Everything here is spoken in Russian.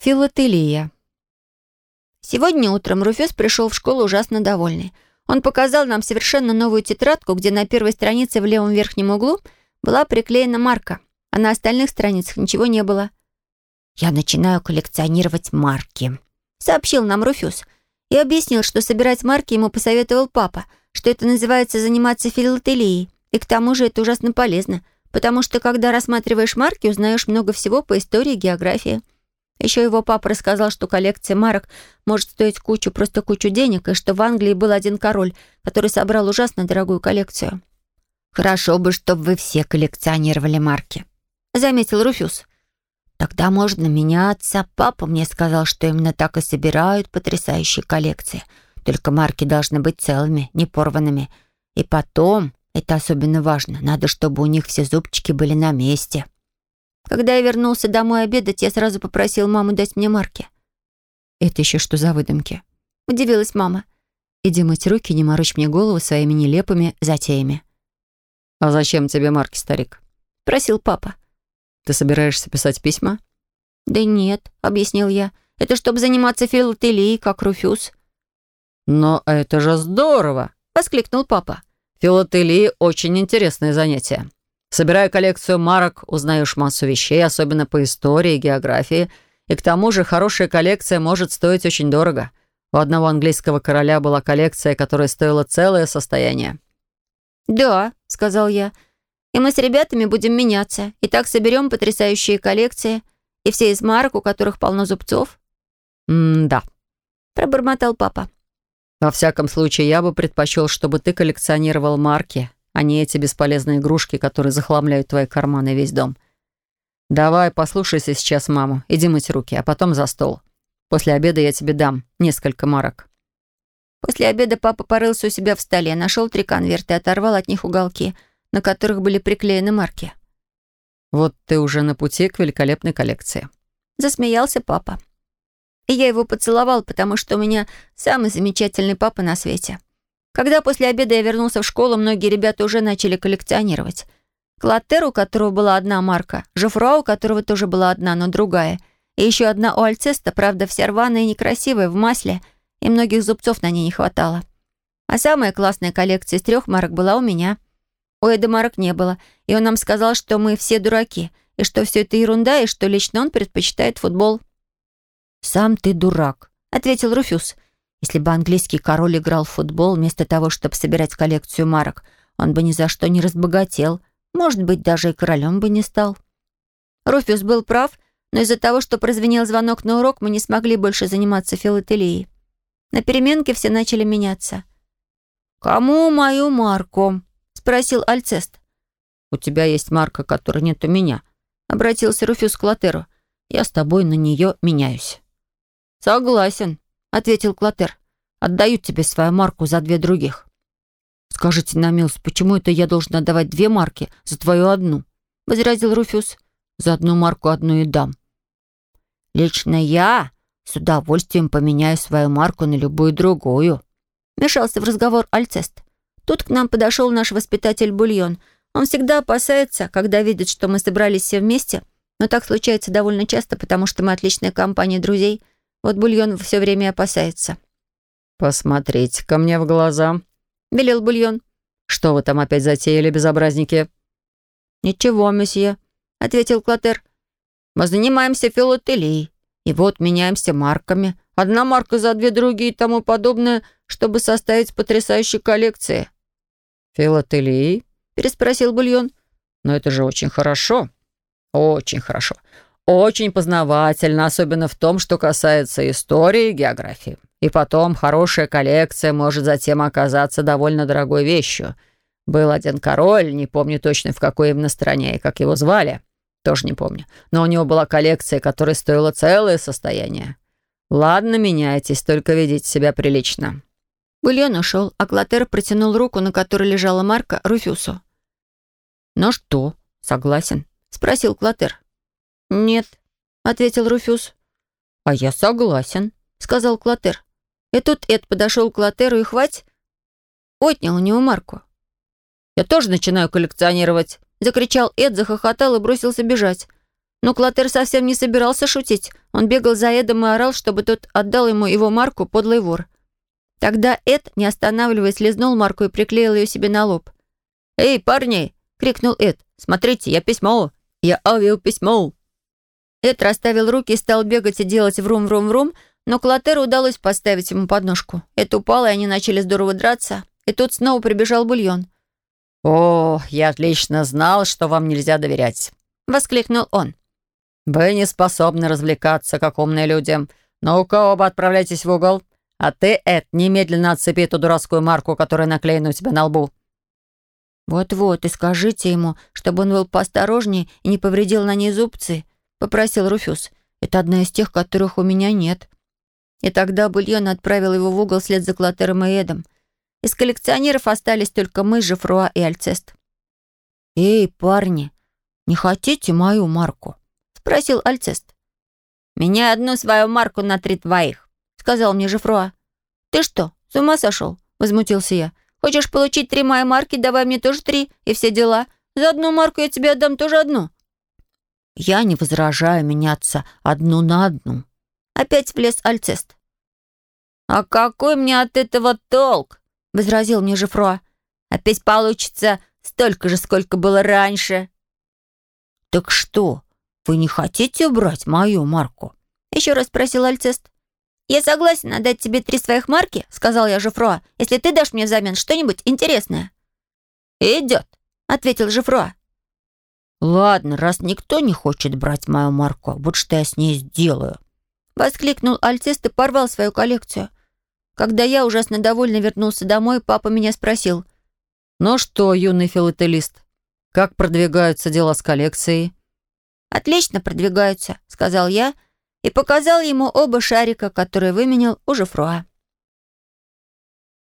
Филателия. Сегодня утром Руфюз пришел в школу ужасно довольный. Он показал нам совершенно новую тетрадку, где на первой странице в левом верхнем углу была приклеена марка, а на остальных страницах ничего не было. «Я начинаю коллекционировать марки», — сообщил нам Руфюз. И объяснил, что собирать марки ему посоветовал папа, что это называется заниматься филателией, и к тому же это ужасно полезно, потому что когда рассматриваешь марки, узнаешь много всего по истории и географии. Еще его папа рассказал, что коллекция марок может стоить кучу, просто кучу денег, и что в Англии был один король, который собрал ужасно дорогую коллекцию. «Хорошо бы, чтобы вы все коллекционировали марки», — заметил Руфюз. «Тогда можно меняться. Папа мне сказал, что именно так и собирают потрясающие коллекции. Только марки должны быть целыми, не порванными. И потом, это особенно важно, надо, чтобы у них все зубчики были на месте». Когда я вернулся домой обедать, я сразу попросил маму дать мне марки. «Это еще что за выдумки?» — удивилась мама. «Иди мыть руки, не морочь мне голову своими нелепыми затеями». «А зачем тебе марки, старик?» — просил папа. «Ты собираешься писать письма?» «Да нет», — объяснил я. «Это чтобы заниматься филателией, как Руфюз». «Но это же здорово!» — воскликнул папа. «Филателия — очень интересное занятие. Собирая коллекцию марок, узнаешь массу вещей, особенно по истории и географии. И к тому же хорошая коллекция может стоить очень дорого. У одного английского короля была коллекция, которая стоила целое состояние. «Да», — сказал я, — «и мы с ребятами будем меняться. И так соберем потрясающие коллекции. И все из марок, у которых полно зубцов». «М-да», — пробормотал папа. «Во всяком случае, я бы предпочел, чтобы ты коллекционировал марки, а не эти бесполезные игрушки, которые захламляют твои карманы весь дом. Давай, послушайся сейчас маму, иди мыть руки, а потом за стол. После обеда я тебе дам несколько марок». После обеда папа порылся у себя в столе, нашел три конверта и оторвал от них уголки, на которых были приклеены марки. «Вот ты уже на пути к великолепной коллекции». Засмеялся папа. И я его поцеловал, потому что у меня самый замечательный папа на свете. Когда после обеда я вернулся в школу, многие ребята уже начали коллекционировать. Клаттер, у которого была одна марка, Жофруа, у которого тоже была одна, но другая, и еще одна у Альцеста, правда, вся рваная и некрасивая, в масле, и многих зубцов на ней не хватало. А самая классная коллекция из трех марок была у меня. У Эда марок не было, и он нам сказал, что мы все дураки, и что все это ерунда, и что лично он предпочитает футбол. «Сам ты дурак», — ответил Руфюз. Если бы английский король играл в футбол вместо того, чтобы собирать коллекцию марок, он бы ни за что не разбогател. Может быть, даже и королем бы не стал. Руфюс был прав, но из-за того, что прозвенел звонок на урок, мы не смогли больше заниматься филателией. На переменке все начали меняться. «Кому мою марку?» — спросил Альцест. «У тебя есть марка, которой нет у меня», — обратился Руфюс к Латеру. «Я с тобой на нее меняюсь». «Согласен», — ответил Клотер. «Отдают тебе свою марку за две других». «Скажите на милость, почему это я должен отдавать две марки за твою одну?» — возразил Руфюз. «За одну марку одну и дам». «Лично я с удовольствием поменяю свою марку на любую другую», — мешался в разговор Альцест. Тут к нам подошел наш воспитатель Бульон. Он всегда опасается, когда видит, что мы собрались все вместе, но так случается довольно часто, потому что мы отличная компания друзей — вот Бульон все время опасается. «Посмотрите ко мне в глаза», — велел Бульон. «Что вы там опять затеяли, безобразники?» «Ничего, месье», — ответил Клотер. «Мы занимаемся филателией, и вот меняемся марками. Одна марка за две другие и тому подобное, чтобы составить потрясающие коллекции». «Филателией?» — переспросил Бульон. «Но это же очень хорошо. Очень хорошо. Очень познавательно, особенно в том, что касается истории и географии. И потом, хорошая коллекция может затем оказаться довольно дорогой вещью. Был один король, не помню точно в какой именно стране и как его звали. Тоже не помню. Но у него была коллекция, которая стоила целое состояние. Ладно, меняйтесь, только ведите себя прилично. Бульон ушел, а Клотер протянул руку, на которой лежала марка, Руфюсу. «Ну что, согласен?» — спросил Клотер. «Нет», — ответил Руфюз. «А я согласен», — сказал Клотер. И тут Эд подошел к Клотеру и хвать, отнял у него марку. «Я тоже начинаю коллекционировать», — закричал Эд, захохотал и бросился бежать. Но Клотер совсем не собирался шутить. Он бегал за Эдом и орал, чтобы тот отдал ему его марку подлый вор. Тогда Эд, не останавливаясь, лизнул марку и приклеил ее себе на лоб. «Эй, парни!» — крикнул Эд. «Смотрите, я письмо! Я авиаписьмо!» Эд расставил руки и стал бегать и делать врум-врум-врум, но Клотеру удалось поставить ему подножку. Эд упал, и они начали здорово драться. И тут снова прибежал бульон. «О, я отлично знал, что вам нельзя доверять!» — воскликнул он. «Вы не способны развлекаться, как умные люди. Ну-ка, оба отправляйтесь в угол. А ты, Эд, немедленно отцепи эту дурацкую марку, которая наклеена у тебя на лбу». «Вот-вот, и скажите ему, чтобы он был поосторожнее и не повредил на ней зубцы», — попросил Руфюз. «Это одна из тех, которых у меня нет». И тогда Бульон отправил его в угол вслед за Клотером и Эдом. Из коллекционеров остались только мы, Жефруа и Альцест. «Эй, парни, не хотите мою марку?» — спросил Альцест. «Меня одну свою марку на три твоих», сказал мне Жефруа. «Ты что, с ума сошел?» — возмутился я. «Хочешь получить три мои марки, давай мне тоже три, и все дела. За одну марку я тебе отдам тоже одну». «Я не возражаю меняться одну на одну». Опять влез Альцест. «А какой мне от этого толк?» — возразил мне Жефруа. «Опять получится столько же, сколько было раньше». «Так что, вы не хотите брать мою марку?» — еще раз спросил Альцест. «Я согласен отдать тебе три своих марки», — сказал я Жефруа, «если ты дашь мне взамен что-нибудь интересное». «Идет», — ответил Жефруа. «Ладно, раз никто не хочет брать мою марку, вот что я с ней сделаю», — воскликнул Альцест и порвал свою коллекцию. Когда я, ужасно довольно, вернулся домой, папа меня спросил. «Ну что, юный филателист, как продвигаются дела с коллекцией?» «Отлично продвигаются», — сказал я, — и показал ему оба шарика, которые выменял у Жефруа.